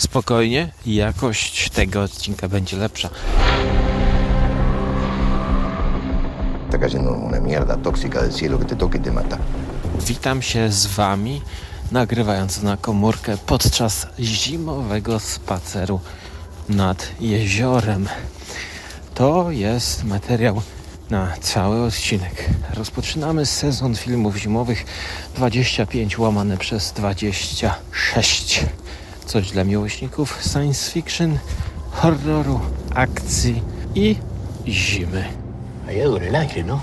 Spokojnie, jakość tego odcinka będzie lepsza. Está cayendo una mierda tóxica del cielo que te toque y te mata. Witam się z Wami, nagrywając na komórkę podczas zimowego spaceru nad jeziorem. To jest materiał na cały odcinek. Rozpoczynamy sezon filmów zimowych 25 łamane przez 26. Coś dla miłośników science fiction, horroru, akcji i zimy. Dura el aire, ¿no?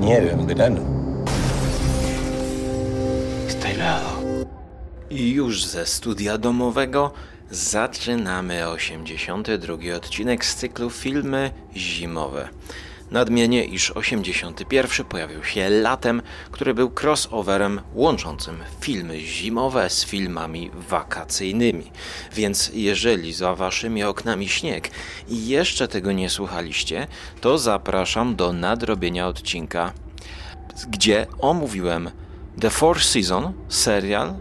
Nieve en verano. Está helado. I już ze studia domowego zaczynamy 82 odcinek z cyklu Filmy Zimowe. Nadmienię, iż 81 pojawił się latem, który był crossoverem łączącym filmy zimowe z filmami wakacyjnymi. Więc jeżeli za waszymi oknami śnieg i jeszcze tego nie słuchaliście, to zapraszam do nadrobienia odcinka, gdzie omówiłem The Fourth Season, serial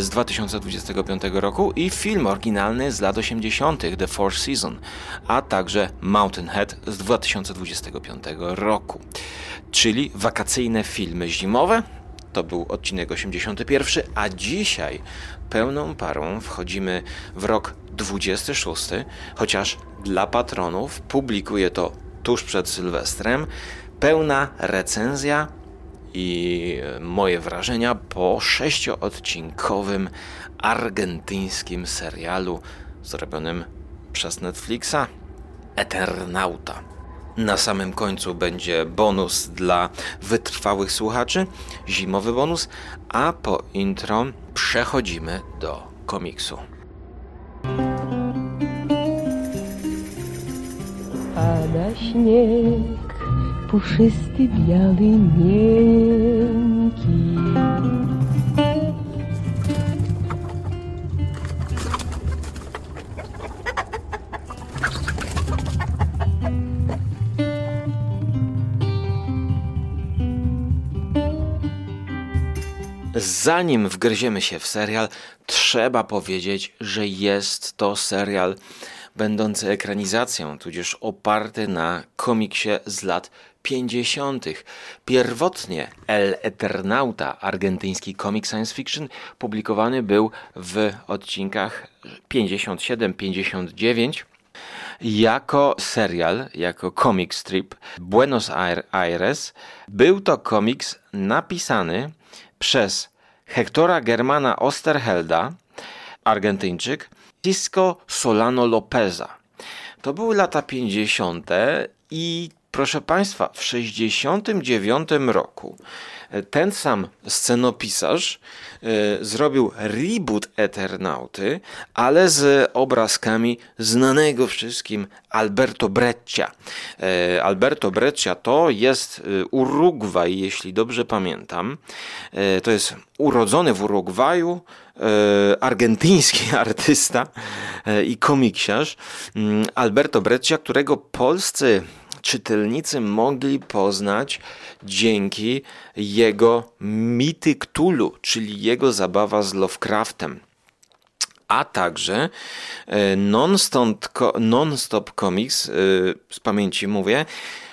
z 2025 roku i film oryginalny z lat 80. The Fourth Season, a także Mountain Head z 2025 roku. Czyli wakacyjne filmy zimowe. To był odcinek 81, a dzisiaj pełną parą wchodzimy w rok 26, chociaż dla patronów publikuję to tuż przed Sylwestrem. Pełna recenzja i moje wrażenia po sześcioodcinkowym argentyńskim serialu zrobionym przez Netflixa Eternauta. Na samym końcu będzie bonus dla wytrwałych słuchaczy, zimowy bonus, a po intro przechodzimy do komiksu. Pada śnieg, puszysty, biały, miękki. Zanim wgryziemy się w serial, trzeba powiedzieć, że jest to serial będący ekranizacją, tudzież oparty na komiksie z lat 50. Pierwotnie El Eternauta, argentyński komik science fiction, publikowany był w odcinkach 57-59 jako serial, jako comic strip Buenos Aires. Był to komiks napisany przez Hectora Germana Osterhelda, Argentyńczyk, Cisco Solano Lopeza. To były lata 50. i proszę Państwa, w 69 roku ten sam scenopisarz e, zrobił reboot Eternauty, ale z obrazkami znanego wszystkim Alberto Breccia. E, Alberto Breccia to jest e, Urugwaj, jeśli dobrze pamiętam. To jest urodzony w Urugwaju, argentyński artysta i komiksiarz mm, Alberto Breccia, którego polscy czytelnicy mogli poznać dzięki jego mity Cthulhu, czyli jego zabawa z Lovecraftem a także e, Non-Stop, Comics, e, z pamięci mówię,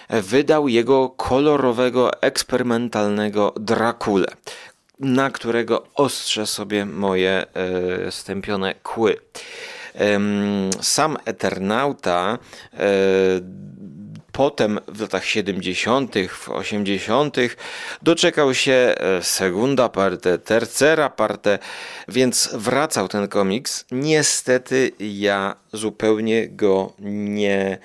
wydał jego kolorowego, eksperymentalnego Drakule, na którego ostrzę sobie moje e, stępione kły. Sam Eternauta Potem w latach 70., w 80. doczekał się e, segunda parte, tercera parte, więc wracał ten komiks. Niestety ja zupełnie go nie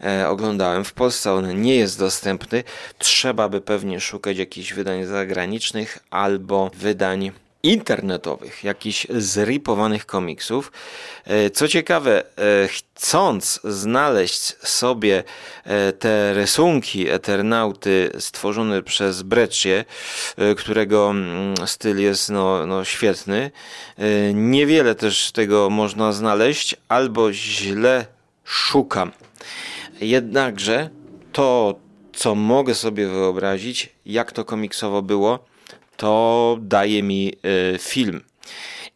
e, oglądałem. W Polsce on nie jest dostępny. Trzeba by pewnie szukać jakichś wydań zagranicznych albo wydań internetowych, jakichś zripowanych komiksów. E, co ciekawe, e, chcąc znaleźć sobie e, te rysunki Eternauty stworzone przez Breccie, którego mm, styl jest no, no świetny, niewiele też tego można znaleźć, albo źle szukam. Jednakże to, co mogę sobie wyobrazić, jak to komiksowo było, to daje mi y, film.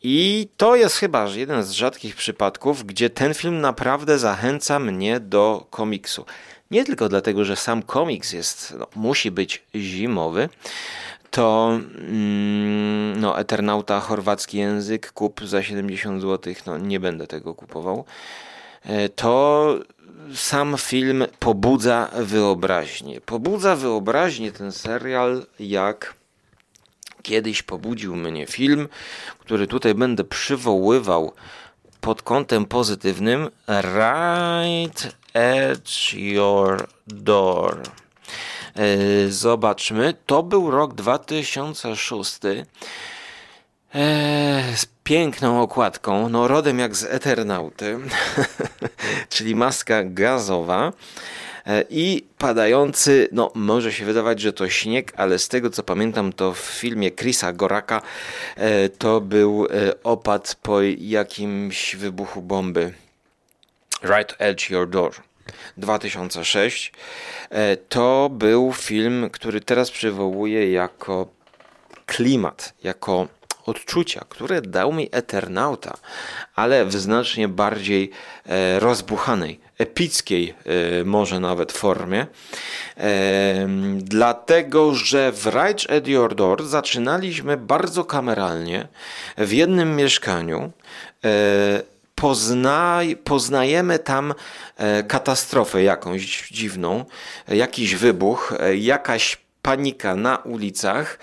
I to jest chyba jeden z rzadkich przypadków, gdzie ten film naprawdę zachęca mnie do komiksu. Nie tylko dlatego, że sam komiks jest, no, musi być zimowy, to mm, no, Eternauta, chorwacki język, kup za 70 zł, no nie będę tego kupował. E, to sam film pobudza wyobraźnię. Pobudza wyobraźnię ten serial, jak kiedyś pobudził mnie film, który tutaj będę przywoływał pod kątem pozytywnym Right at Your Door. E, zobaczmy, to był rok 2006. Eee, z piękną okładką, no rodem jak z Eternauty, czyli maska gazowa e, i padający, no może się wydawać, że to śnieg, ale z tego co pamiętam to w filmie Chrisa Goraka e, to był e, opad po jakimś wybuchu bomby. Right Edge Your Door. 2006. To był film, który teraz przywołuję jako klimat, jako odczucia, które dał mi Eternauta, ale w znacznie bardziej e, rozbuchanej, epickiej e, może nawet formie. E, dlatego, że w Your Door zaczynaliśmy bardzo kameralnie w jednym mieszkaniu. Poznaj, poznajemy tam katastrofę jakąś dziwną, jakiś wybuch, jakaś panika na ulicach.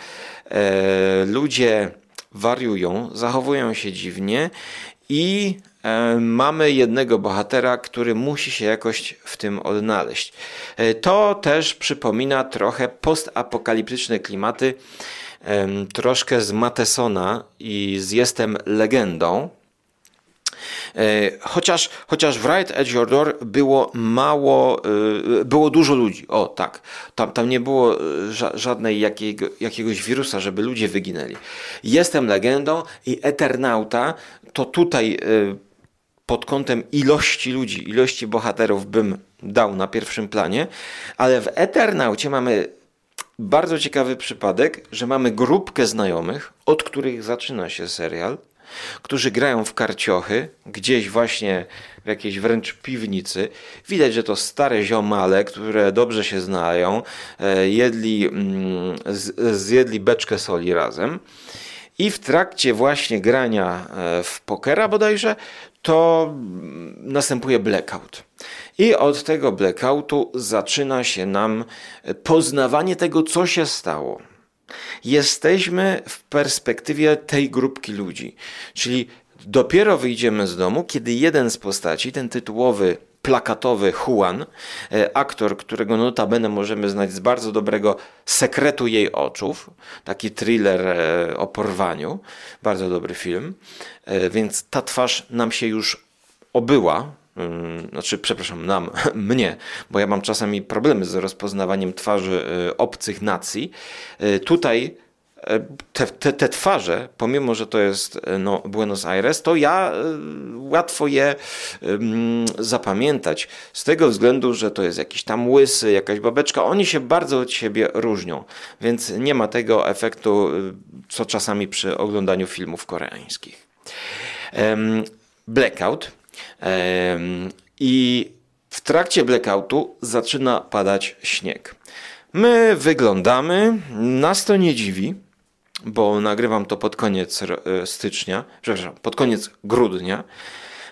Ludzie wariują, zachowują się dziwnie i e, mamy jednego bohatera, który musi się jakoś w tym odnaleźć. E, to też przypomina trochę postapokaliptyczne klimaty, e, troszkę z Matesona i z Jestem legendą. E, chociaż, chociaż w Right Edge Your Door było mało, e, było dużo ludzi. O tak, tam, tam nie było e, żadnej jakiego, jakiegoś wirusa, żeby ludzie wyginęli. Jestem legendą i Eternauta to tutaj pod kątem ilości ludzi, ilości bohaterów bym dał na pierwszym planie, ale w Eternaucie mamy bardzo ciekawy przypadek, że mamy grupkę znajomych, od których zaczyna się serial którzy grają w karciochy, gdzieś właśnie w jakiejś wręcz piwnicy. Widać, że to stare ziomale, które dobrze się znają, e, jedli, mm, zjedli beczkę soli razem. I w trakcie właśnie grania e, w pokera bodajże, to następuje blackout. I od tego blackoutu zaczyna się nam poznawanie tego, co się stało. Jesteśmy w perspektywie tej grupki ludzi, czyli dopiero wyjdziemy z domu, kiedy jeden z postaci, ten tytułowy plakatowy Juan, e, aktor, którego notabene możemy znać z bardzo dobrego Sekretu jej oczów, taki thriller e, o porwaniu, bardzo dobry film, e, więc ta twarz nam się już obyła, znaczy, przepraszam, nam, mnie, bo ja mam czasami problemy z rozpoznawaniem twarzy obcych nacji. Tutaj te, te, te, twarze, pomimo że to jest e, no, Buenos Aires, to ja e, łatwo je um, zapamiętać. Z tego względu, że to jest jakiś tam łysy, jakaś babeczka. Oni się bardzo od siebie różnią, więc nie ma tego efektu, co czasami przy oglądaniu filmów koreańskich. Um, Blackout i w trakcie blackoutu zaczyna padać śnieg. My wyglądamy, nas to nie dziwi, bo nagrywam to pod koniec e, stycznia, przepraszam, pod koniec grudnia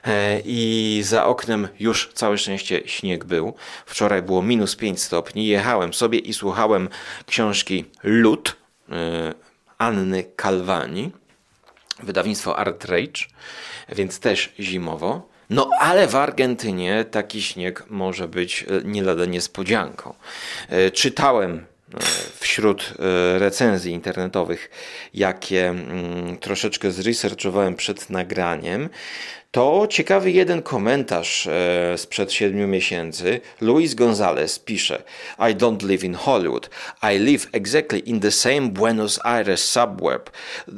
e, i za oknem już całe szczęście śnieg był. Wczoraj było minus 5 stopni. Jechałem sobie i słuchałem książki Lud e, Anny Calvani, wydawnictwo Art Rage, więc też zimowo. No ale w Argentynie taki śnieg może być nie lada niespodzianką. Czytałem wśród recenzji internetowych, jakie mm, troszeczkę zresearchowałem przed nagraniem, to ciekawy jeden komentarz e, sprzed siedmiu miesięcy. Luis Gonzalez pisze: I don't live in Hollywood. I live exactly in the same Buenos Aires suburb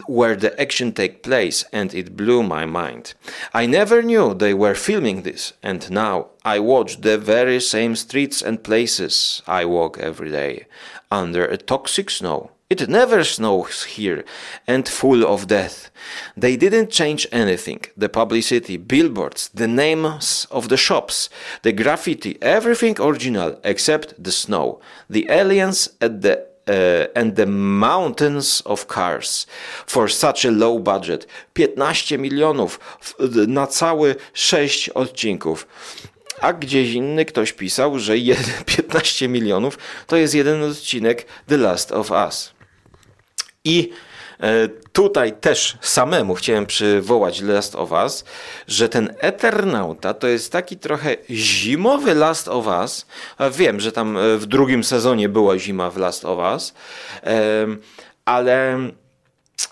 where the action take place, and it blew my mind. I never knew they were filming this, and now I watch the very same streets and places I walk every day under a toxic snow. It never snows here and full of death. They didn't change anything. The publicity, billboards, the names of the shops, the graffiti, everything original except the snow. The aliens at the uh, and the mountains of cars for such a low budget. 15 milionów na całe 6 odcinków. A gdzieś inny ktoś pisał, że 15 milionów to jest jeden odcinek The Last of Us. I e, tutaj też samemu chciałem przywołać Last of Us, że ten Eternauta to jest taki trochę zimowy Last of Us. Wiem, że tam e, w drugim sezonie była zima w Last of Us, ale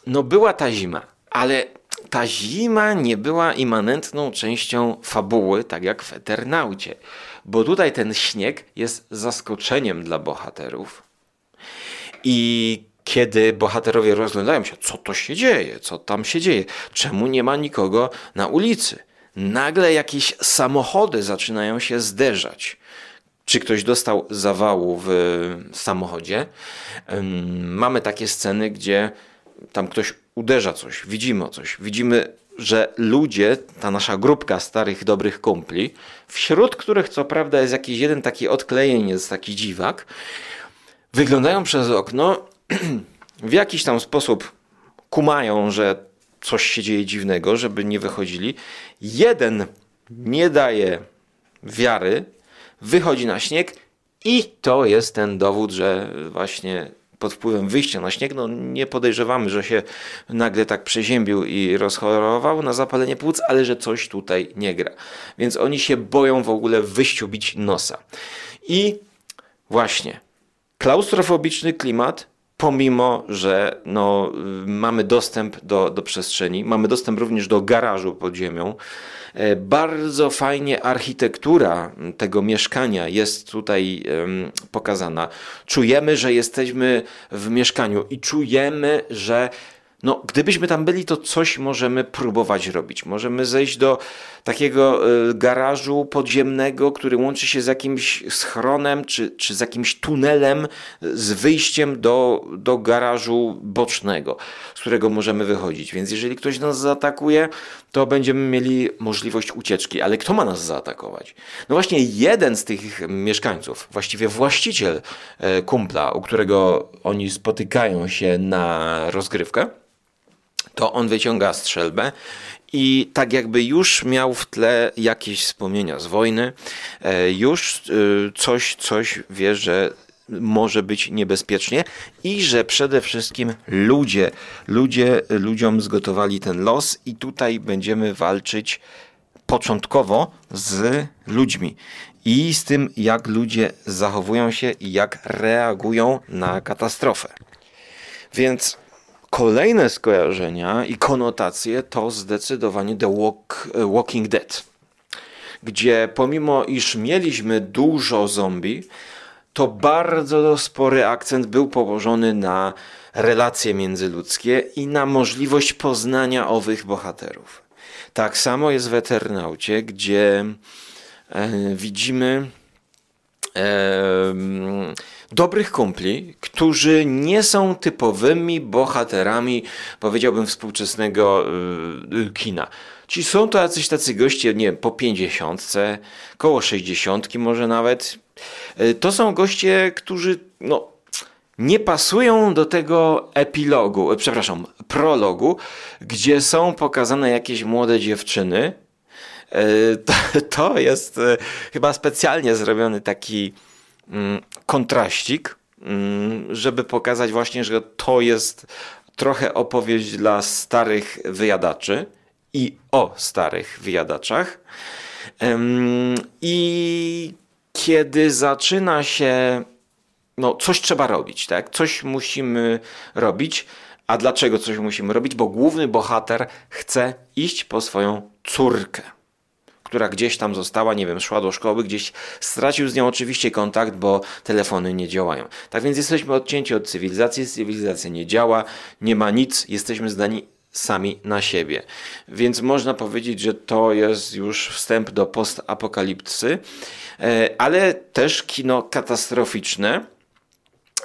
no była ta zima, ale ta zima nie była immanentną częścią fabuły, tak jak w Eternaucie, bo tutaj ten śnieg jest zaskoczeniem dla bohaterów. I kiedy bohaterowie rozglądają się, co to się dzieje, co tam się dzieje, czemu nie ma nikogo na ulicy. Nagle jakieś samochody zaczynają się zderzać. Czy ktoś dostał zawału w samochodzie? Mamy takie sceny, gdzie tam ktoś uderza coś, widzimy coś, widzimy, że ludzie, ta nasza grupka starych, dobrych kumpli, wśród których co prawda jest jakiś jeden taki odklejeniec, taki dziwak, wyglądają przez okno w jakiś tam sposób kumają, że coś się dzieje dziwnego, żeby nie wychodzili. Jeden nie daje wiary, wychodzi na śnieg i to jest ten dowód, że właśnie pod wpływem wyjścia na śnieg, no nie podejrzewamy, że się nagle tak przeziębił i rozchorował na zapalenie płuc, ale że coś tutaj nie gra. Więc oni się boją w ogóle wyściubić nosa. I właśnie, klaustrofobiczny klimat pomimo że no, mamy dostęp do, do przestrzeni, mamy dostęp również do garażu pod ziemią. E, bardzo fajnie architektura tego mieszkania jest tutaj pokazana. Czujemy, że jesteśmy w mieszkaniu i czujemy, że no, gdybyśmy tam byli, to coś możemy próbować robić. Możemy zejść do takiego y, garażu podziemnego, który łączy się z jakimś schronem czy, czy z jakimś tunelem z wyjściem do, do garażu bocznego, z którego możemy wychodzić. Więc jeżeli ktoś nas zaatakuje, to będziemy mieli możliwość ucieczki. Ale kto ma nas zaatakować? No właśnie jeden z tych mieszkańców, właściwie właściciel e, kumpla, u którego oni spotykają się na rozgrywkę, to on wyciąga strzelbę i tak jakby już miał w tle jakieś wspomnienia z wojny, e, już e, coś, coś wie, że może być niebezpiecznie i że przede wszystkim ludzie, ludzie ludziom zgotowali ten los i tutaj będziemy walczyć początkowo z ludźmi i z tym, jak ludzie zachowują się i jak reagują na katastrofę. Więc Kolejne skojarzenia i konotacje to zdecydowanie The Walk, Walking Dead, gdzie pomimo iż mieliśmy dużo zombie, to bardzo spory akcent był położony na relacje międzyludzkie i na możliwość poznania owych bohaterów. Tak samo jest w Eternaucie, gdzie e, widzimy e, dobrych kumpli, którzy nie są typowymi bohaterami, powiedziałbym, współczesnego yy, kina. Ci są to jacyś tacy goście, nie wiem, po pięćdziesiątce, koło sześćdziesiątki może nawet. Yy, to są goście, którzy no, nie pasują do tego epilogu, przepraszam, prologu, gdzie są pokazane jakieś młode dziewczyny. To, to jest chyba specjalnie zrobiony taki kontraścik, mm, żeby pokazać właśnie, że to jest trochę opowieść dla starych wyjadaczy i o starych wyjadaczach. I kiedy zaczyna się, no coś trzeba robić, tak? Coś musimy robić. A dlaczego coś musimy robić? Bo główny bohater chce iść po swoją córkę która gdzieś tam została, nie wiem, szła do szkoły, gdzieś stracił z nią oczywiście kontakt, bo telefony nie działają. Tak więc jesteśmy odcięci od cywilizacji, cywilizacja nie działa, nie ma nic, jesteśmy zdani sami na siebie. Więc można powiedzieć, że to jest już wstęp do postapokalipsy, e, ale też kino katastroficzne,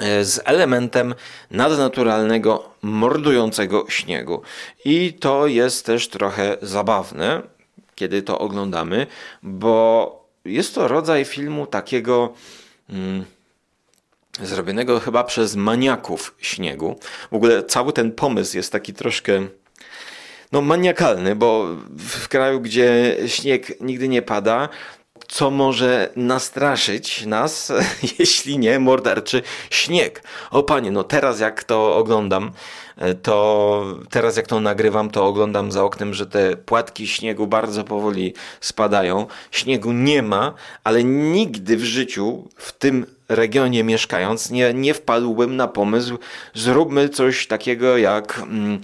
e, z elementem nadnaturalnego, mordującego śniegu. I to jest też trochę zabawne, kiedy to oglądamy, bo jest to rodzaj filmu takiego. Mm, zrobionego chyba przez maniaków śniegu. W ogóle cały ten pomysł jest taki troszkę no, maniakalny, bo w kraju, gdzie śnieg nigdy nie pada, co może nastraszyć nas, jeśli nie morderczy śnieg. O panie, no teraz jak to oglądam, to teraz jak to nagrywam, to oglądam za oknem, że te płatki śniegu bardzo powoli spadają. Śniegu nie ma, ale nigdy w życiu w tym regionie mieszkając nie, nie wpadłbym na pomysł, zróbmy coś takiego jak... Mm,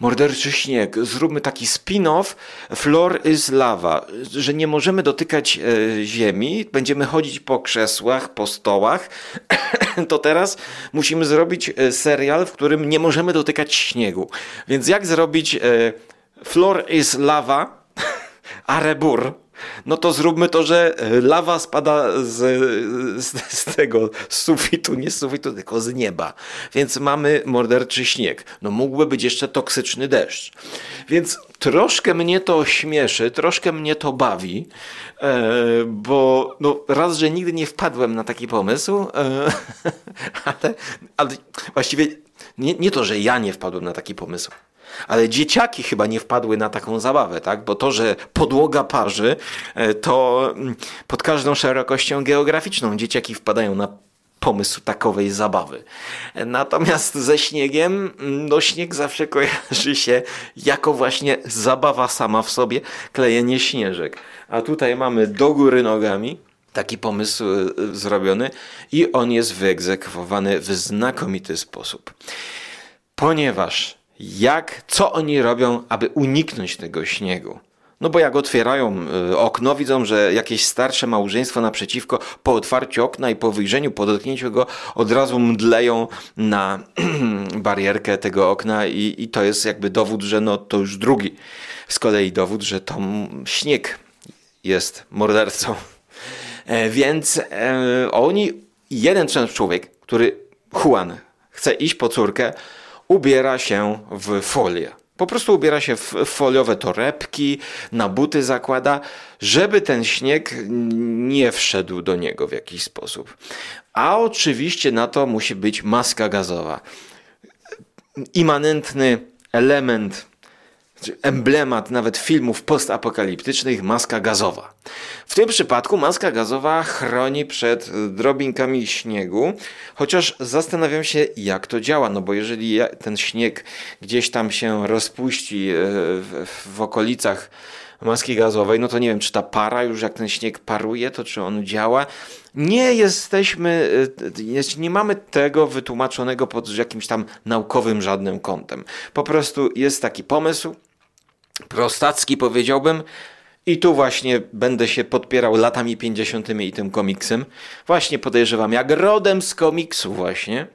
Morderczy śnieg. Zróbmy taki spin-off Floor is lava, że nie możemy dotykać e, ziemi, będziemy chodzić po krzesłach, po stołach. to teraz musimy zrobić e, serial, w którym nie możemy dotykać śniegu. Więc jak zrobić e, Floor is lava, Arebur, no to zróbmy to, że e, lawa spada z, z, z, tego z sufitu, nie z sufitu, tylko z nieba. Więc mamy morderczy śnieg. No mógłby być jeszcze toksyczny deszcz. Więc troszkę mnie to śmieszy, troszkę mnie to bawi, e, bo no, raz, że nigdy nie wpadłem na taki pomysł, e, ale, ale właściwie nie, nie to, że ja nie wpadłem na taki pomysł. Ale dzieciaki chyba nie wpadły na taką zabawę, tak? Bo to, że podłoga parzy, e, to mm, pod każdą szerokością geograficzną dzieciaki wpadają na pomysł takowej zabawy. Natomiast ze śniegiem, mm, no śnieg zawsze kojarzy się jako właśnie zabawa sama w sobie, klejenie śnieżek. A tutaj mamy do góry nogami, taki pomysł e, zrobiony i on jest wyegzekwowany w znakomity sposób. Ponieważ jak, co oni robią, aby uniknąć tego śniegu. No bo jak otwierają y, okno, widzą, że jakieś starsze małżeństwo naprzeciwko po otwarciu okna i po wyjrzeniu, po dotknięciu go od razu mdleją na barierkę tego okna i, i to jest jakby dowód, że no to już drugi z kolei dowód, że to śnieg jest mordercą. E, więc e, oni, jeden człowiek, który Juan chce iść po córkę, ubiera się w folię. Po prostu ubiera się w foliowe torebki, na buty zakłada, żeby ten śnieg nie wszedł do niego w jakiś sposób. A oczywiście na to musi być maska gazowa. Immanentny element emblemat nawet filmów postapokaliptycznych maska gazowa. W tym przypadku maska gazowa chroni przed drobinkami śniegu, chociaż zastanawiam się, jak to działa, no bo jeżeli ten śnieg gdzieś tam się rozpuści e, w, w okolicach maski gazowej, no to nie wiem, czy ta para już jak ten śnieg paruje, to czy on działa. Nie jesteśmy, e, nie mamy tego wytłumaczonego pod jakimś tam naukowym żadnym kątem. Po prostu jest taki pomysł, prostacki powiedziałbym. I tu właśnie będę się podpierał latami 50. i tym komiksem. Właśnie podejrzewam, jak rodem z komiksu właśnie.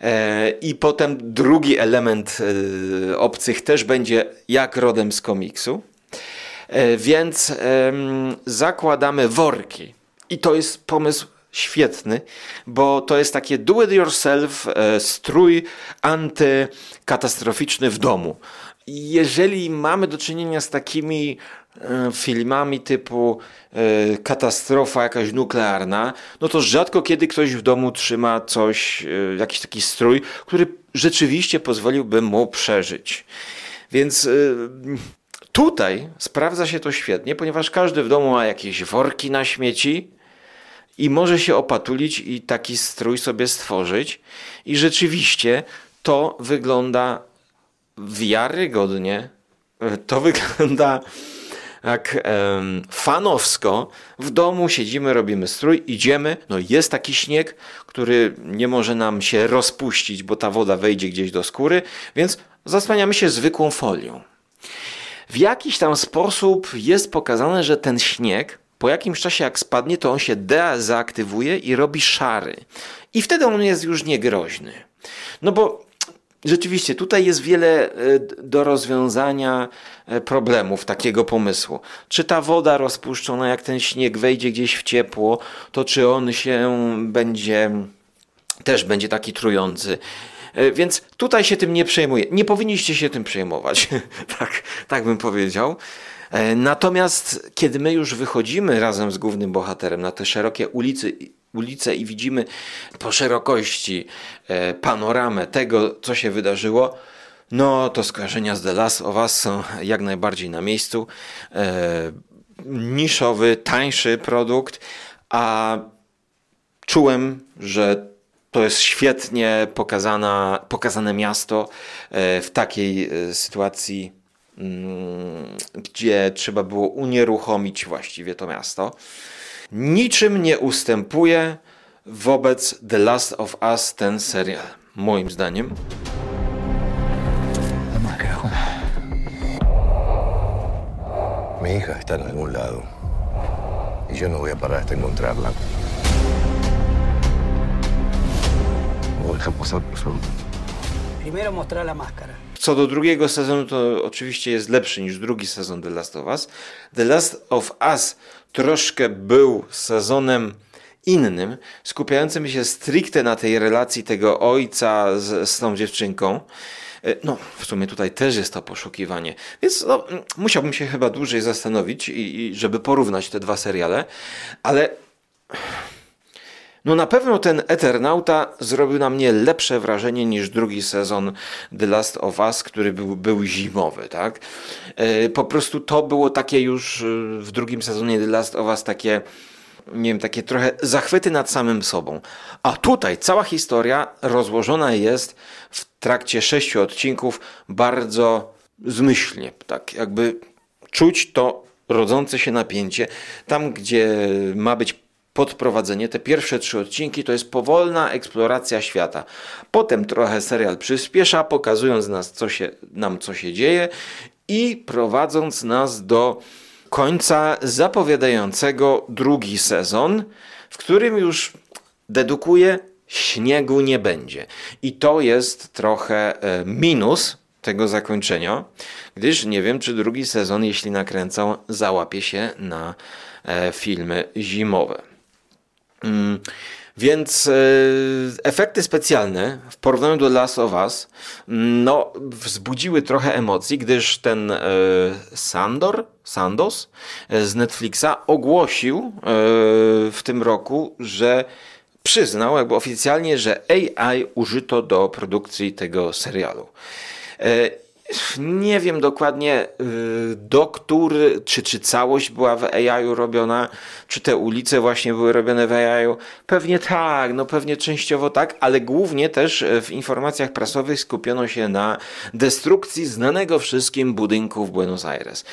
E, I potem drugi element e, obcych też będzie jak rodem z komiksu. E, więc zakładamy worki. I to jest pomysł świetny, bo to jest takie do it yourself strój antykatastroficzny w domu jeżeli mamy do czynienia z takimi e, filmami typu e, katastrofa jakaś nuklearna, no to rzadko kiedy ktoś w domu trzyma coś, e, jakiś taki strój, który rzeczywiście pozwoliłby mu przeżyć. Więc tutaj sprawdza się to świetnie, ponieważ każdy w domu ma jakieś worki na śmieci i może się opatulić i taki strój sobie stworzyć. I rzeczywiście to wygląda wiarygodnie. To wygląda jak fanowsko. W domu siedzimy, robimy strój, idziemy. No jest taki śnieg, który nie może nam się rozpuścić, bo ta woda wejdzie gdzieś do skóry, więc zasłaniamy się zwykłą folią. W jakiś tam sposób jest pokazane, że ten śnieg po jakimś czasie jak spadnie, to on się deaktywuje i robi szary. I wtedy on jest już niegroźny. No bo Rzeczywiście, tutaj jest wiele e, do rozwiązania e, problemów takiego pomysłu. Czy ta woda rozpuszczona, jak ten śnieg wejdzie gdzieś w ciepło, to czy on się będzie też będzie taki trujący. E, Więc tutaj się tym nie przejmuję. Nie powinniście się tym przejmować. tak, tak bym powiedział. Natomiast kiedy my już wychodzimy razem z głównym bohaterem na te szerokie ulicy, ulice i widzimy po szerokości e, panoramę tego, co się wydarzyło, no to skojarzenia z The Last of Us są jak najbardziej na miejscu. E, niszowy, tańszy produkt, a czułem, że to jest świetnie pokazana, pokazane miasto e, w takiej sytuacji, mm, gdzie trzeba było unieruchomić właściwie to miasto. Niczym nie ustępuje wobec The Last of Us ten serial, moim zdaniem. Mi hija está en algún lado. Y yo no voy a parar hasta encontrarla. No deja pasar, por favor. Primero mostrar la máscara. Co do drugiego sezonu, to oczywiście jest lepszy niż drugi sezon The Last of Us. The Last of Us troszkę był sezonem innym, skupiającym się stricte na tej relacji tego ojca z, z tą dziewczynką. E, No, w sumie tutaj też jest to poszukiwanie, więc no, musiałbym się chyba dłużej zastanowić, i, i żeby porównać te dwa seriale, ale no na pewno ten Eternauta zrobił na mnie lepsze wrażenie niż drugi sezon The Last of Us, który był, był zimowy, tak? E, Po prostu to było takie już e, w drugim sezonie The Last of Us takie nie wiem, takie trochę zachwyty nad samym sobą. A tutaj cała historia rozłożona jest w trakcie sześciu odcinków bardzo zmyślnie, tak jakby czuć to rodzące się napięcie. Tam, gdzie ma być podprowadzenie, te pierwsze trzy odcinki to jest powolna eksploracja świata. Potem trochę serial przyspiesza, pokazując nas, co się, nam co się dzieje i prowadząc nas do końca zapowiadającego drugi sezon, w którym już dedukuję, śniegu nie będzie. I to jest trochę e, minus tego zakończenia, gdyż nie wiem, czy drugi sezon, jeśli nakręcą, załapie się na e, filmy zimowe. Mm, Więc e, efekty specjalne w porównaniu do Last of Us mm, no, wzbudziły trochę emocji, gdyż ten e, Sandor, Sandos e, z Netflixa ogłosił w tym roku, że przyznał jakby oficjalnie, że AI użyto do produkcji tego serialu. Nie wiem dokładnie y, do który, czy, czy całość była w AI robiona, czy te ulice właśnie były robione w AI. Pewnie tak, no pewnie częściowo tak, ale głównie też e, w informacjach prasowych skupiono się na destrukcji znanego wszystkim budynku w Buenos Aires.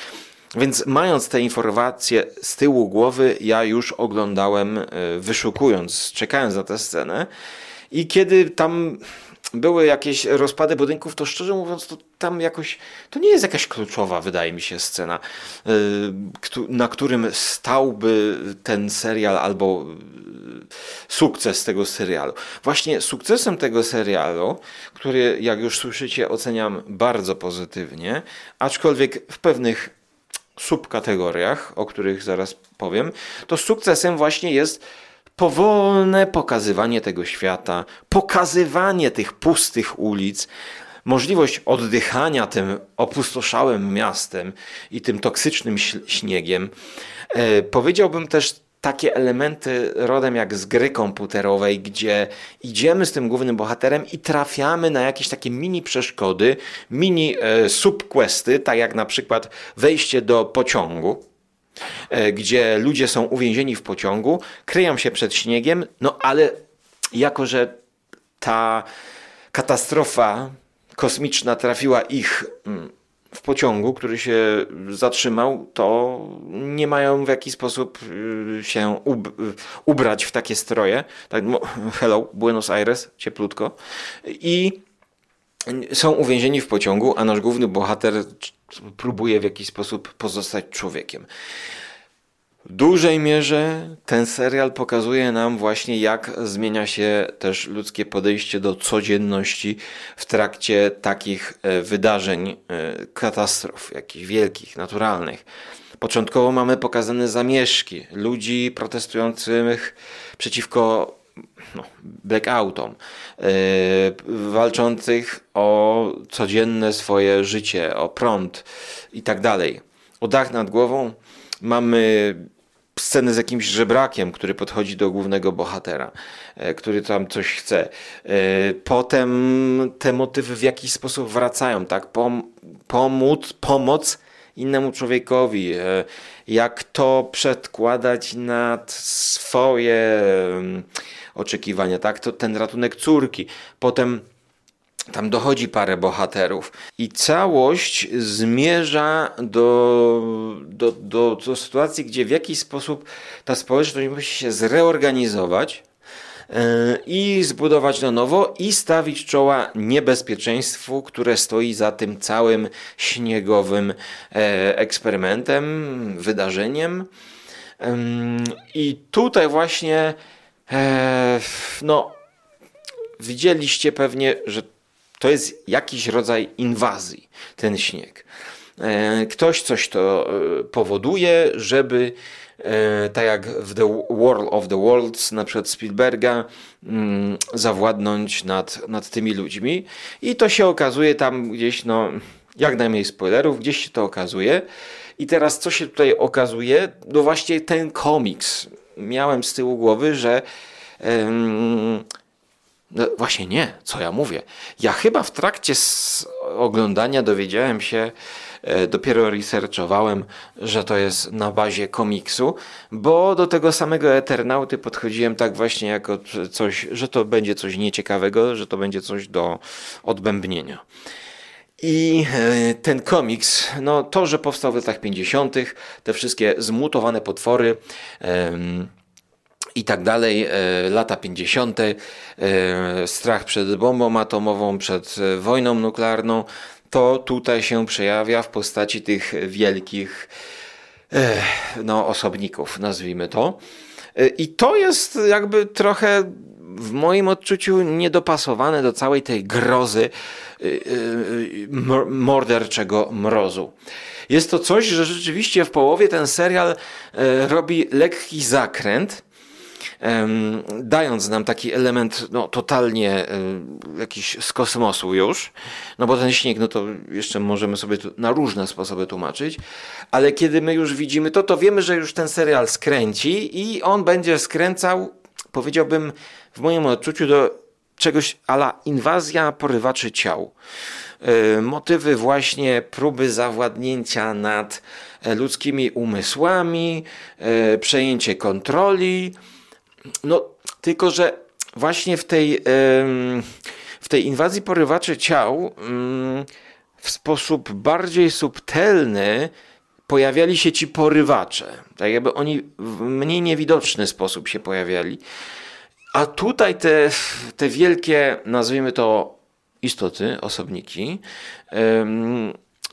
Więc mając te informacje z tyłu głowy, ja już oglądałem, e, wyszukując, czekając na tę scenę. I kiedy tam były jakieś rozpady budynków, to szczerze mówiąc, to tam jakoś, to nie jest jakaś kluczowa, wydaje mi się, scena, y, na którym stałby ten serial albo y, sukces tego serialu. Właśnie sukcesem tego serialu, który, jak już słyszycie, oceniam bardzo pozytywnie, aczkolwiek w pewnych subkategoriach, o których zaraz powiem, to sukcesem właśnie jest powolne pokazywanie tego świata, pokazywanie tych pustych ulic, możliwość oddychania tym opustoszałym miastem i tym toksycznym śniegiem. E, powiedziałbym też takie elementy rodem jak z gry komputerowej, gdzie idziemy z tym głównym bohaterem i trafiamy na jakieś takie mini przeszkody, mini e, subquesty, tak jak na przykład wejście do pociągu, gdzie ludzie są uwięzieni w pociągu, kryją się przed śniegiem, no ale jako, że ta katastrofa kosmiczna trafiła ich mm, w pociągu, który się zatrzymał, to nie mają w jakiś sposób y, się ub- ubrać w takie stroje. Tak, hello, Buenos Aires, cieplutko. I są uwięzieni w pociągu, a nasz główny bohater próbuje w jakiś sposób pozostać człowiekiem. W dużej mierze ten serial pokazuje nam właśnie, jak zmienia się też ludzkie podejście do codzienności w trakcie takich e, wydarzeń, e, katastrof, jakichś wielkich, naturalnych. Początkowo mamy pokazane zamieszki ludzi protestujących przeciwko no, blackoutom, walczących o codzienne swoje życie, o prąd i tak dalej, o dach nad głową. Mamy scenę z jakimś żebrakiem, który podchodzi do głównego bohatera, e, który tam coś chce. E, potem te motywy w jakiś sposób wracają, tak? Pom pomóc, pomoc innemu człowiekowi, e, jak to przedkładać nad swoje oczekiwania, tak? To ten ratunek córki. Potem tam dochodzi parę bohaterów i całość zmierza do, do, do, do sytuacji, gdzie w jakiś sposób ta społeczność musi się zreorganizować e, i zbudować na nowo i stawić czoła niebezpieczeństwu, które stoi za tym całym śniegowym e, eksperymentem, wydarzeniem. I tutaj właśnie e, no, widzieliście pewnie, że to jest jakiś rodzaj inwazji, ten śnieg. E, ktoś coś to e, powoduje, żeby e, tak jak w The War of the Worlds, na przykład Spielberga, mm, zawładnąć nad, nad tymi ludźmi. I to się okazuje tam gdzieś, no, jak najmniej spoilerów, gdzieś się to okazuje. I teraz co się tutaj okazuje? No właśnie ten komiks. Miałem z tyłu głowy, że no właśnie nie, co ja mówię. Ja chyba w trakcie oglądania dowiedziałem się, e, dopiero researchowałem, że to jest na bazie komiksu, bo do tego samego Eternauty podchodziłem tak właśnie jako coś, że to będzie coś nieciekawego, że to będzie coś do odbębnienia. I e, ten komiks, no to, że powstał w latach 50., te wszystkie zmutowane potwory, i tak dalej, e, lata 50., e, strach przed bombą atomową, przed wojną nuklearną, to tutaj się przejawia w postaci tych wielkich no, osobników, nazwijmy to. I to jest jakby trochę w moim odczuciu niedopasowane do całej tej grozy morderczego mrozu. Jest to coś, że rzeczywiście w połowie ten serial robi lekki zakręt, dając nam taki element no, totalnie jakiś z kosmosu już, no bo ten śnieg, no to jeszcze możemy sobie na różne sposoby tłumaczyć, ale kiedy my już widzimy to, to wiemy, że już ten serial skręci i on będzie skręcał, powiedziałbym w moim odczuciu, do czegoś ala inwazja porywaczy ciał. E, motywy właśnie próby zawładnięcia nad e, ludzkimi umysłami, e, przejęcie kontroli, no, tylko że właśnie w tej, w tej inwazji porywaczy ciał w sposób bardziej subtelny pojawiali się ci porywacze. Tak jakby oni w mniej niewidoczny sposób się pojawiali. A tutaj te, te wielkie, nazwijmy to istoty, osobniki,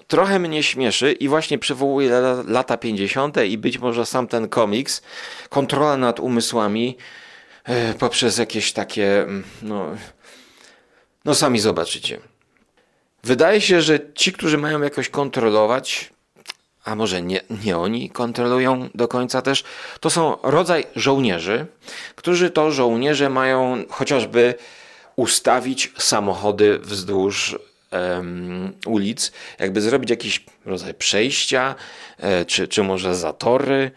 trochę mnie śmieszy i właśnie przywołuje lata 50. i być może sam ten komiks, kontrola nad umysłami e, poprzez jakieś takie, mm, no, no sami zobaczycie. Wydaje się, że ci, którzy mają jakoś kontrolować, a może nie, nie oni kontrolują do końca też, to są rodzaj żołnierzy, którzy to żołnierze mają chociażby ustawić samochody wzdłuż ulic, jakby zrobić jakiś rodzaj przejścia, e, czy, czy może zatory,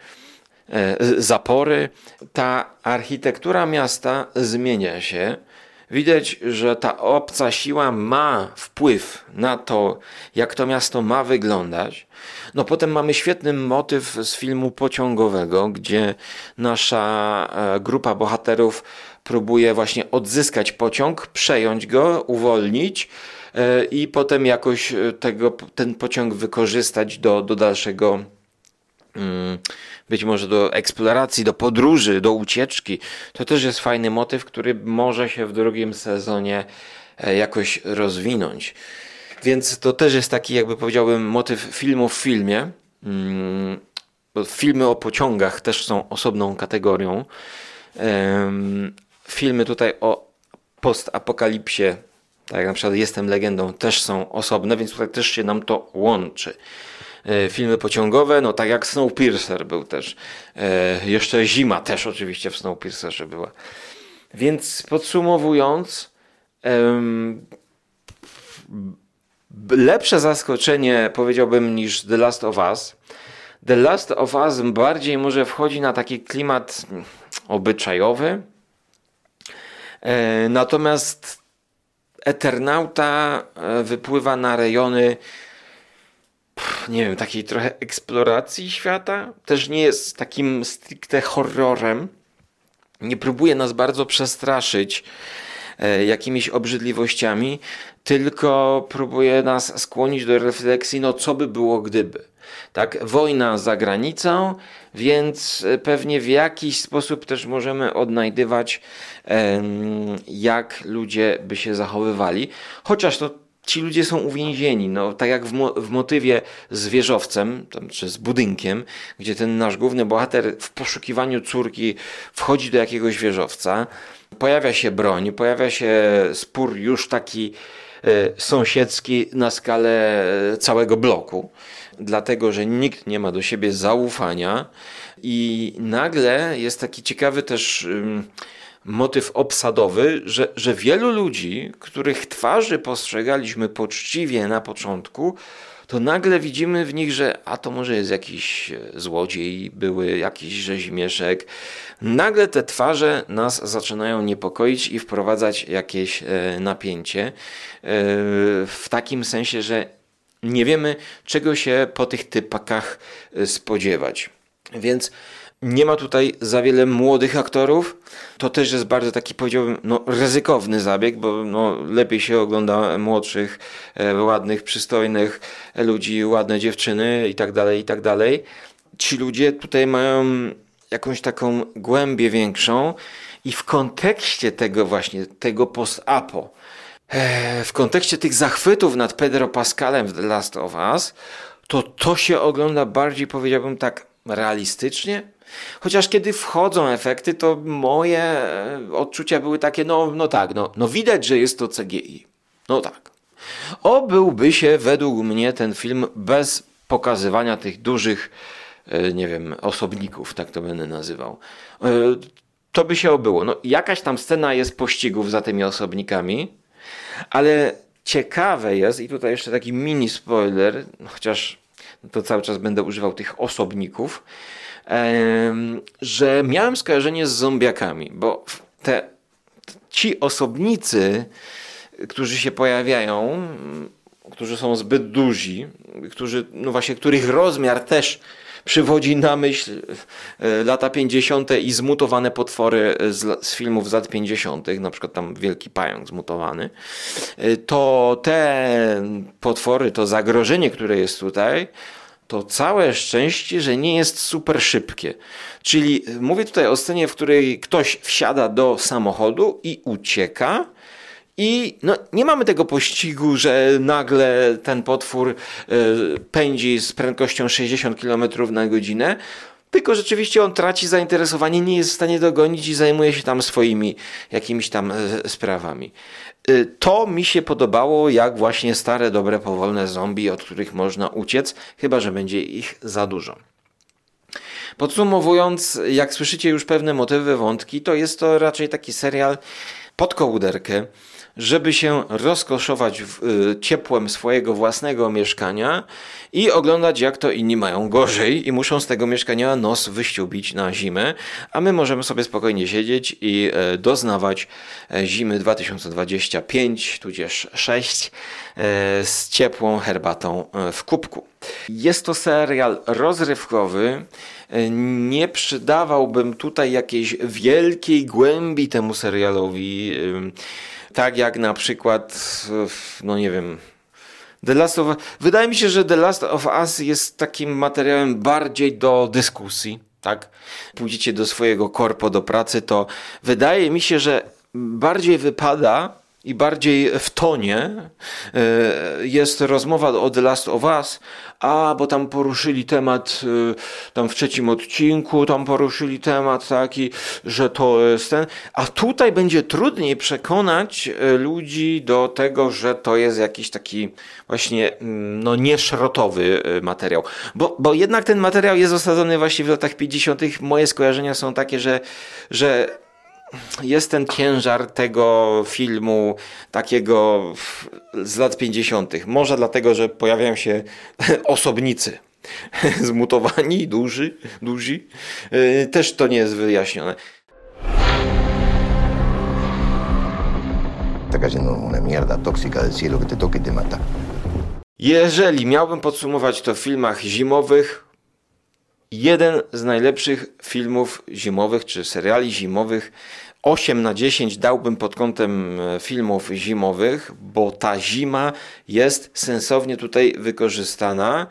e, zapory. Ta architektura miasta zmienia się. Widać, że ta obca siła ma wpływ na to, jak to miasto ma wyglądać. No potem mamy świetny motyw z filmu pociągowego, gdzie nasza e, grupa bohaterów próbuje właśnie odzyskać pociąg, przejąć go, uwolnić E, i potem jakoś e, tego, ten pociąg wykorzystać do, do dalszego być może do eksploracji, do podróży, do ucieczki. To też jest fajny motyw, który może się w drugim sezonie e, jakoś rozwinąć. Więc to też jest taki, jakby powiedziałbym, motyw filmu w filmie. Mm, filmy o pociągach też są osobną kategorią. Filmy tutaj o postapokalipsie tak jak na przykład Jestem Legendą, też są osobne, więc tutaj też się nam to łączy. E, filmy pociągowe, no tak jak Snowpiercer był też. E, jeszcze Zima też oczywiście w Snowpiercerze była. Więc podsumowując, lepsze zaskoczenie powiedziałbym niż The Last of Us. The Last of Us bardziej może wchodzi na taki klimat obyczajowy. E, Natomiast Eternauta wypływa na rejony nie wiem, takiej trochę eksploracji świata. Też nie jest takim stricte horrorem. Nie próbuje nas bardzo przestraszyć e, jakimiś obrzydliwościami, tylko próbuje nas skłonić do refleksji, no co by było gdyby. Tak, wojna za granicą, więc e, pewnie w jakiś sposób też możemy odnajdywać, jak ludzie by się zachowywali. Chociaż to ci ludzie są uwięzieni, no tak jak w, mo- w motywie z wieżowcem, tam, czy z budynkiem, gdzie ten nasz główny bohater w poszukiwaniu córki wchodzi do jakiegoś wieżowca, pojawia się broń, pojawia się spór już taki e, sąsiedzki na skalę e, całego bloku, dlatego że nikt nie ma do siebie zaufania i nagle jest taki ciekawy też ym, motyw obsadowy, że, że wielu ludzi, których twarzy postrzegaliśmy poczciwie na początku, to nagle widzimy w nich, że a to może jest jakiś e, złodziej, były jakiś rzezimieszek. Nagle te twarze nas zaczynają niepokoić i wprowadzać jakieś e, napięcie. E, w takim sensie, że nie wiemy, czego się po tych typakach spodziewać. Więc nie ma tutaj za wiele młodych aktorów. To też jest bardzo taki, powiedziałbym, no, ryzykowny zabieg, bo no, lepiej się ogląda młodszych, e, ładnych, przystojnych ludzi, ładne dziewczyny i tak dalej, i tak dalej. Ci ludzie tutaj mają jakąś taką głębię większą i w kontekście tego właśnie, tego post-apo, e, w kontekście tych zachwytów nad Pedro Pascalem w The Last of Us, to to się ogląda bardziej, powiedziałbym tak, realistycznie. Chociaż kiedy wchodzą efekty, to moje e, odczucia były takie, no, no tak, no, no widać, że jest to CGI. No tak. Obyłby się według mnie ten film bez pokazywania tych dużych, e, nie wiem, osobników, tak to będę nazywał. E, To by się obyło. No, jakaś tam scena jest pościgów za tymi osobnikami, ale ciekawe jest, i tutaj jeszcze taki mini spoiler, chociaż to cały czas będę używał tych osobników, że miałem skojarzenie z zombiakami, bo te, ci osobnicy, którzy się pojawiają, mm, którzy są zbyt duzi, którzy, no właśnie, których rozmiar też przywodzi na myśl e, lata 50. i zmutowane potwory z, z filmów z lat 50., na przykład tam Wielki Pająk zmutowany, e, to te potwory, to zagrożenie, które jest tutaj, to całe szczęście, że nie jest super szybkie. Czyli mówię tutaj o scenie, w której ktoś wsiada do samochodu i ucieka. I no, nie mamy tego pościgu, że nagle ten potwór y, pędzi z prędkością 60 km na godzinę, tylko rzeczywiście on traci zainteresowanie, nie jest w stanie dogonić i zajmuje się tam swoimi jakimiś tam e, sprawami. Y, To mi się podobało, jak właśnie stare, dobre, powolne zombie, od których można uciec, chyba że będzie ich za dużo. Podsumowując, jak słyszycie już pewne motywy, wątki, to jest to raczej taki serial pod kołderkę, żeby się rozkoszować w, y, ciepłem swojego własnego mieszkania i oglądać, jak to inni mają gorzej i muszą z tego mieszkania nos wyściubić na zimę, a my możemy sobie spokojnie siedzieć i e, doznawać e, zimy 2025 tudzież 6 e, z ciepłą herbatą w kubku. Jest to serial rozrywkowy. Nie przydawałbym tutaj jakiejś wielkiej głębi temu serialowi. Tak jak na przykład, no nie wiem, The Last of Wydaje mi się, że The Last of Us jest takim materiałem bardziej do dyskusji. Tak? Pójdziecie do swojego korpo, do pracy, to wydaje mi się, że bardziej wypada i bardziej w tonie e, jest rozmowa o The Last of Us, a bo tam poruszyli temat, e, tam w trzecim odcinku, tam poruszyli temat taki, że to jest ten, a tutaj będzie trudniej przekonać e, ludzi do tego, że to jest jakiś taki właśnie mm, no nieszrotowy materiał, bo, bo jednak ten materiał jest osadzony właśnie w latach 50. Moje skojarzenia są takie, że, że jest ten ciężar tego filmu takiego z lat 50. Może dlatego, że pojawiają się osobnicy zmutowani, duży, duzi. Yy, też to nie jest wyjaśnione. Está cayendo una mierda tóxica del cielo que te toca y te mata. Jeżeli miałbym podsumować to w filmach zimowych, jeden z najlepszych filmów zimowych czy seriali zimowych. 8 na 10 dałbym pod kątem e, filmów zimowych, bo ta zima jest sensownie tutaj wykorzystana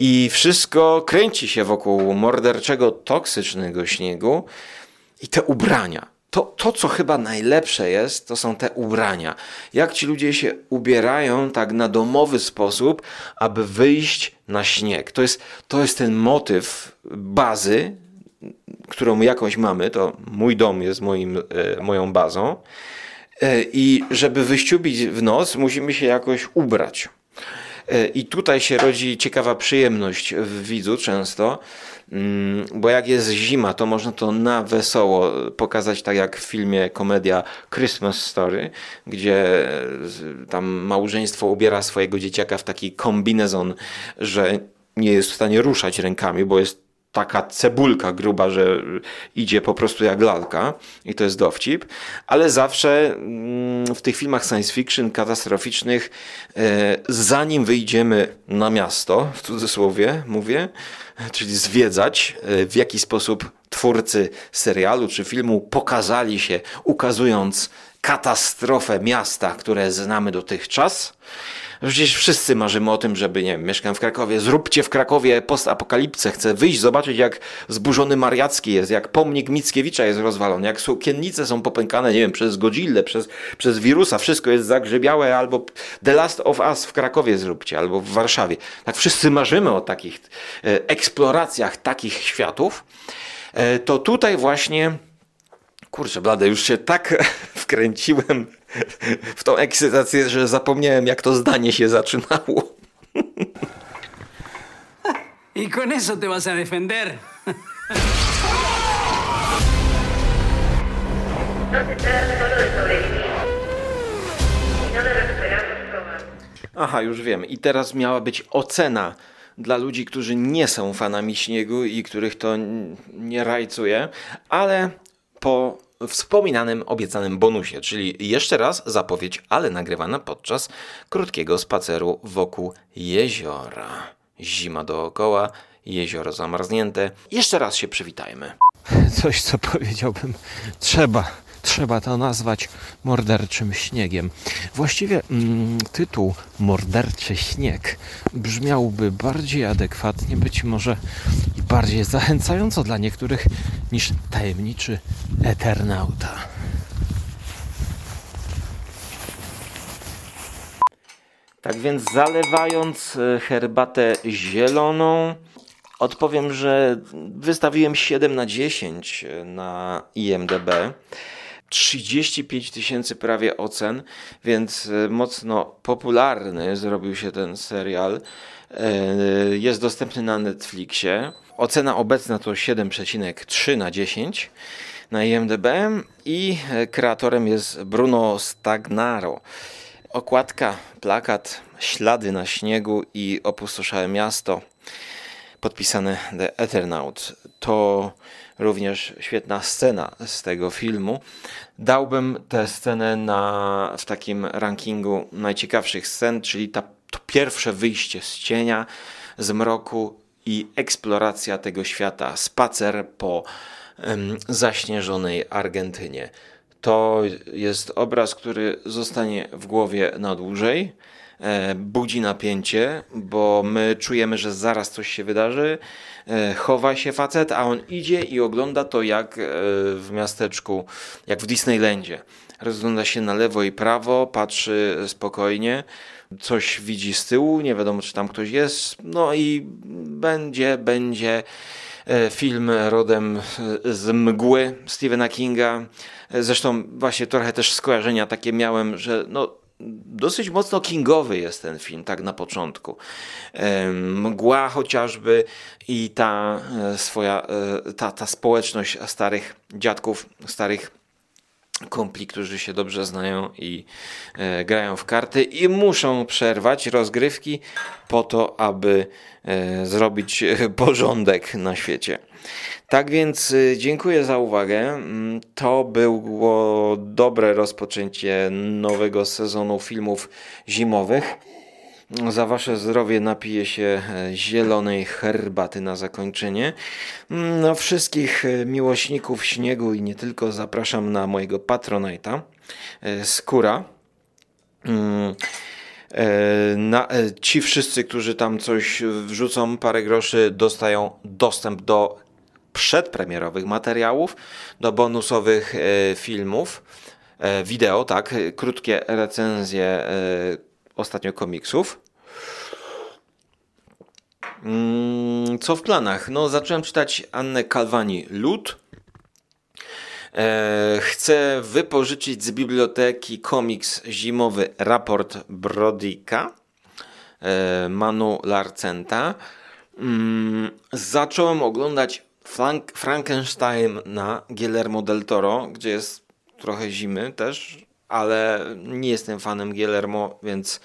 i wszystko kręci się wokół morderczego, toksycznego śniegu i te ubrania to, to, co chyba najlepsze jest, to są te ubrania. Jak ci ludzie się ubierają tak na domowy sposób, aby wyjść na śnieg. To jest, to jest ten motyw bazy, którą jakąś mamy. To mój dom jest moim, e, moją bazą. E, I żeby wyściubić w noc, musimy się jakoś ubrać. E, I tutaj się rodzi ciekawa przyjemność w widzu często, bo jak jest zima, to można to na wesoło pokazać, tak jak w filmie komedia Christmas Story, gdzie tam małżeństwo ubiera swojego dzieciaka w taki kombinezon, że nie jest w stanie ruszać rękami, bo jest taka cebulka gruba, że idzie po prostu jak lalka i to jest dowcip, ale zawsze mm, w tych filmach science fiction katastroficznych e, zanim wyjdziemy na miasto, w cudzysłowie mówię, czyli zwiedzać, e, w jaki sposób twórcy serialu czy filmu pokazali się, ukazując katastrofę miasta, które znamy dotychczas, Przecież wszyscy marzymy o tym, żeby, nie wiem, mieszkam w Krakowie, zróbcie w Krakowie postapokalipsę, chcę wyjść, zobaczyć jak zburzony Mariacki jest, jak pomnik Mickiewicza jest rozwalony, jak sukiennice są popękane, nie wiem, przez Godzillę, przez, przez wirusa, wszystko jest zagrzebiałe, albo The Last of Us w Krakowie zróbcie, albo w Warszawie. Tak wszyscy marzymy o takich e, eksploracjach takich światów, e, to tutaj właśnie Kurczę, blade, już się tak wkręciłem w tą ekscytację, że zapomniałem, jak to zdanie się zaczynało. Y con eso te vas a defender. Aha, już wiem. I teraz miała być ocena dla ludzi, którzy nie są fanami śniegu i których to nie rajcuje, ale po wspominanym, obiecanym bonusie, czyli jeszcze raz zapowiedź, ale nagrywana podczas krótkiego spaceru wokół jeziora. Zima dookoła, jezioro zamarznięte. Jeszcze raz się przywitajmy. Coś, co powiedziałbym, trzeba trzeba to nazwać morderczym śniegiem. Właściwie mm, tytuł Morderczy śnieg brzmiałby bardziej adekwatnie, być może i bardziej zachęcająco dla niektórych niż tajemniczy Eternauta. Tak więc zalewając e, herbatę zieloną, odpowiem, że wystawiłem 7 na 10 e, na IMDb. 35 tysięcy prawie ocen, więc e, mocno popularny zrobił się ten serial. E, jest dostępny na Netflixie. Ocena obecna to 7,3 na 10 na IMDb i e, kreatorem jest Bruno Stagnaro. Okładka, plakat, ślady na śniegu i opustoszałe miasto podpisane The Eternaut. To również świetna scena z tego filmu. Dałbym tę scenę na, w takim rankingu najciekawszych scen, czyli ta, to pierwsze wyjście z cienia, z mroku i eksploracja tego świata, spacer po zaśnieżonej Argentynie. To jest obraz, który zostanie w głowie na dłużej E, budzi napięcie, bo my czujemy, że zaraz coś się wydarzy. E, chowa się facet, a on idzie i ogląda to jak e, w miasteczku, jak w Disneylandzie. Rozgląda się na lewo i prawo, patrzy spokojnie, coś widzi z tyłu, nie wiadomo czy tam ktoś jest, no i będzie, będzie film rodem z mgły Stephena Kinga. Zresztą właśnie trochę też skojarzenia takie miałem, że no dosyć mocno kingowy jest ten film, tak na początku. Mgła chociażby i ta e, swoja, e, ta, ta społeczność starych dziadków, starych kumpli, którzy się dobrze znają i e, grają w karty i muszą przerwać rozgrywki po to, aby e, zrobić porządek na świecie. Tak więc e, dziękuję za uwagę. Mm, To było dobre rozpoczęcie nowego sezonu filmów zimowych. Za wasze zdrowie napiję się e, zielonej herbaty na zakończenie. Mm, No, wszystkich e, miłośników śniegu i nie tylko zapraszam na mojego Patronite'a e, Skóra. Mm, Na, ci wszyscy, którzy tam coś wrzucą, parę groszy, dostają dostęp do przedpremierowych materiałów, do bonusowych filmów, wideo, tak, krótkie recenzje ostatnio komiksów. Mm, Co w planach? No, zacząłem czytać Annę Calvani Lud. E, Chcę wypożyczyć z biblioteki komiks zimowy Raport Brodika e, Manu Larcenta. Mm, Zacząłem oglądać Frank Frankenstein na Guillermo del Toro, gdzie jest trochę zimy też, ale nie jestem fanem Guillermo, więc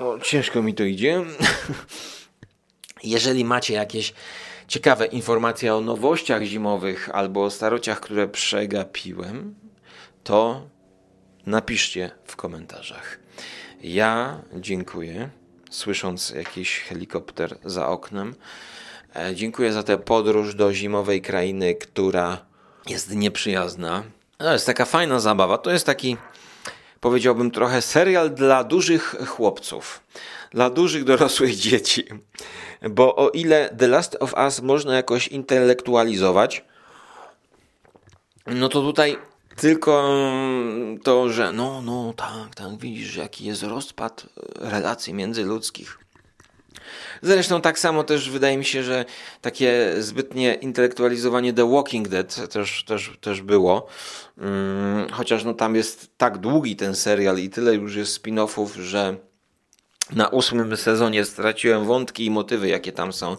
no, ciężko mi to idzie. Jeżeli macie jakieś ciekawe informacje o nowościach zimowych albo o starociach, które przegapiłem, to napiszcie w komentarzach. Ja dziękuję, słysząc jakiś helikopter za oknem. E, Dziękuję za tę podróż do zimowej krainy, która jest nieprzyjazna. To jest taka fajna zabawa. To jest taki, powiedziałbym, trochę serial dla dużych chłopców, dla dużych dorosłych dzieci. Bo o ile The Last of Us można jakoś intelektualizować, no to tutaj tylko to, że no, no, tak, tak, widzisz, jaki jest rozpad relacji międzyludzkich. Zresztą tak samo też wydaje mi się, że takie zbytnie intelektualizowanie The Walking Dead też, też, też było. Mm, chociaż no tam jest tak długi ten serial i tyle już jest spin-offów, że na ósmym sezonie straciłem wątki i motywy, jakie tam są.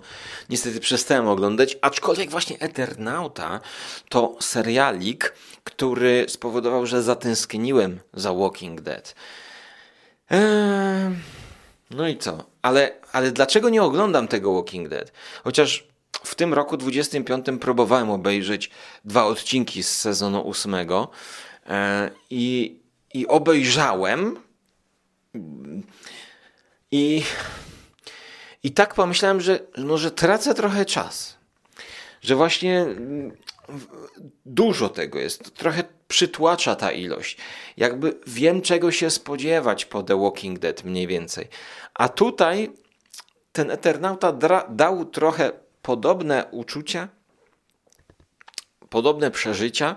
Niestety przestałem oglądać, aczkolwiek właśnie Eternauta to serialik, który spowodował, że zatęskniłem za Walking Dead. Eee, no i co? Ale, ale dlaczego nie oglądam tego Walking Dead? Chociaż w tym roku 25 próbowałem obejrzeć dwa odcinki z sezonu ósmego e, i, i obejrzałem i, i tak pomyślałem, że, no, że tracę trochę czas. Że właśnie mm, dużo tego jest. Trochę przytłacza ta ilość. Jakby wiem, czego się spodziewać po The Walking Dead mniej więcej. A tutaj ten Eternauta dał trochę podobne uczucia, podobne przeżycia,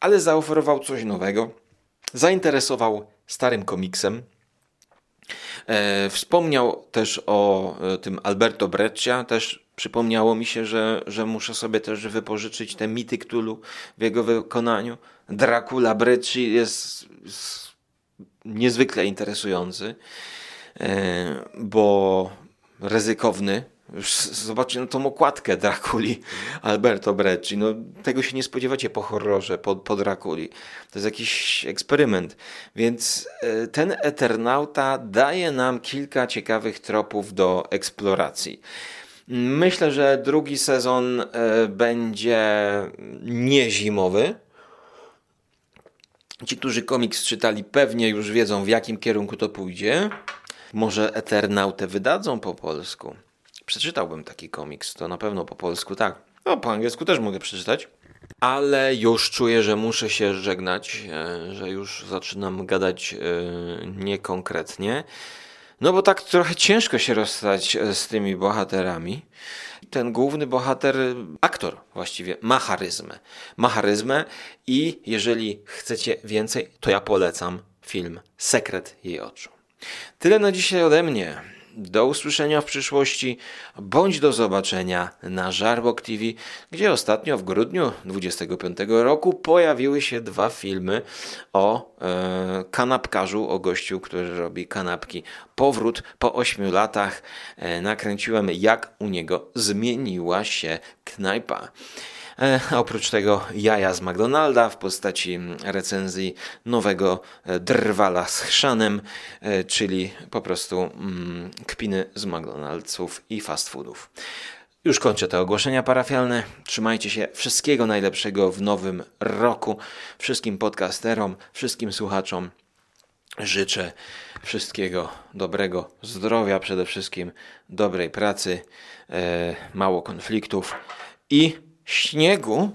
ale zaoferował coś nowego. Zainteresował starym komiksem. E, wspomniał też o e, tym Alberto Breccia, też przypomniało mi się, że, że muszę sobie też wypożyczyć te mity Cthulhu w jego wykonaniu. Dracula Brecci jest, jest niezwykle interesujący, e, bo ryzykowny. Zobaczcie na tą okładkę Drakuli Alberto Brecci. No, tego się nie spodziewacie po horrorze, po, po Drakuli. To jest jakiś eksperyment. Więc e, ten Eternauta daje nam kilka ciekawych tropów do eksploracji. Myślę, że drugi sezon e, będzie niezimowy. Ci, którzy komiks czytali, pewnie już wiedzą, w jakim kierunku to pójdzie. Może Eternautę wydadzą po polsku. Przeczytałbym taki komiks, to na pewno po polsku tak. No, po angielsku też mogę przeczytać. Ale już czuję, że muszę się żegnać, e, że już zaczynam gadać e, niekonkretnie. No bo tak trochę ciężko się rozstać e, z tymi bohaterami. Ten główny bohater, aktor właściwie, ma charyzmę. Ma charyzmę i jeżeli chcecie więcej, to ja polecam film Sekret jej oczu. Tyle na dzisiaj ode mnie. Do usłyszenia w przyszłości, bądź do zobaczenia na Żarłok TV, gdzie ostatnio w grudniu 25 roku pojawiły się dwa filmy o e, kanapkarzu, o gościu, który robi kanapki. Powrót po 8 latach e, nakręciłem, jak u niego zmieniła się knajpa. E, a oprócz tego jaja z McDonalda w postaci recenzji nowego e, drwala z chrzanem, e, czyli po prostu mm, kpiny z McDonaldsów i fast foodów. Już kończę te ogłoszenia parafialne. Trzymajcie się. Wszystkiego najlepszego w nowym roku. Wszystkim podcasterom, wszystkim słuchaczom życzę wszystkiego dobrego, zdrowia przede wszystkim, dobrej pracy, mało konfliktów i śniegu,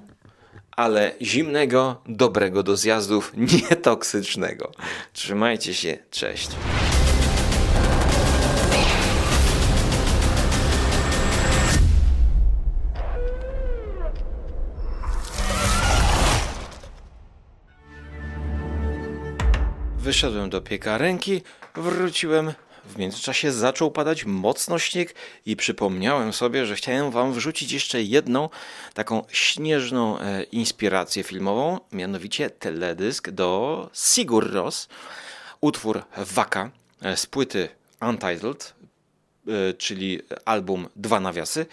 ale zimnego, dobrego do zjazdów, nietoksycznego. Trzymajcie się, cześć. Wyszedłem do piekarenki, wróciłem. W międzyczasie zaczął padać mocno śnieg i przypomniałem sobie, że chciałem Wam wrzucić jeszcze jedną taką śnieżną e, inspirację filmową, mianowicie teledysk do Sigur Ros, utwór Waka e, z płyty Untitled, czyli album Dwa Nawiasy,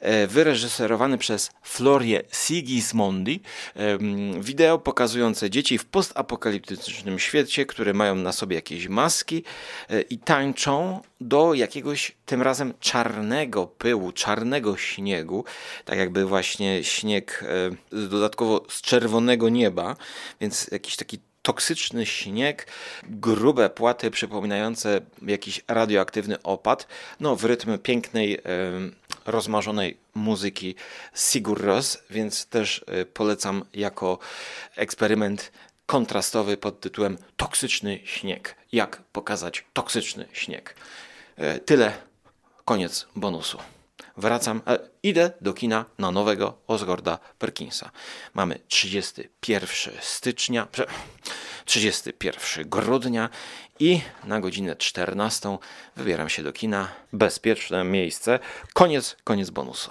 e, wyreżyserowany przez Florię Sigismondi. E, Wideo pokazujące dzieci w postapokaliptycznym świecie, które mają na sobie jakieś maski e, i tańczą do jakiegoś tym razem czarnego pyłu, czarnego śniegu, tak jakby właśnie śnieg e, dodatkowo z czerwonego nieba, więc jakiś taki toksyczny śnieg, grube płaty przypominające jakiś radioaktywny opad, no w rytm pięknej, rozmarzonej muzyki Sigur Ros, więc też e, polecam jako eksperyment kontrastowy pod tytułem Toksyczny śnieg. Jak pokazać toksyczny śnieg. E, Tyle, koniec bonusu. Wracam, e, idę do kina na nowego Osgorda Perkinsa. Mamy 31 stycznia, prze- 31 grudnia i na godzinę 14 wybieram się do kina. Bezpieczne miejsce. Koniec, koniec bonusa.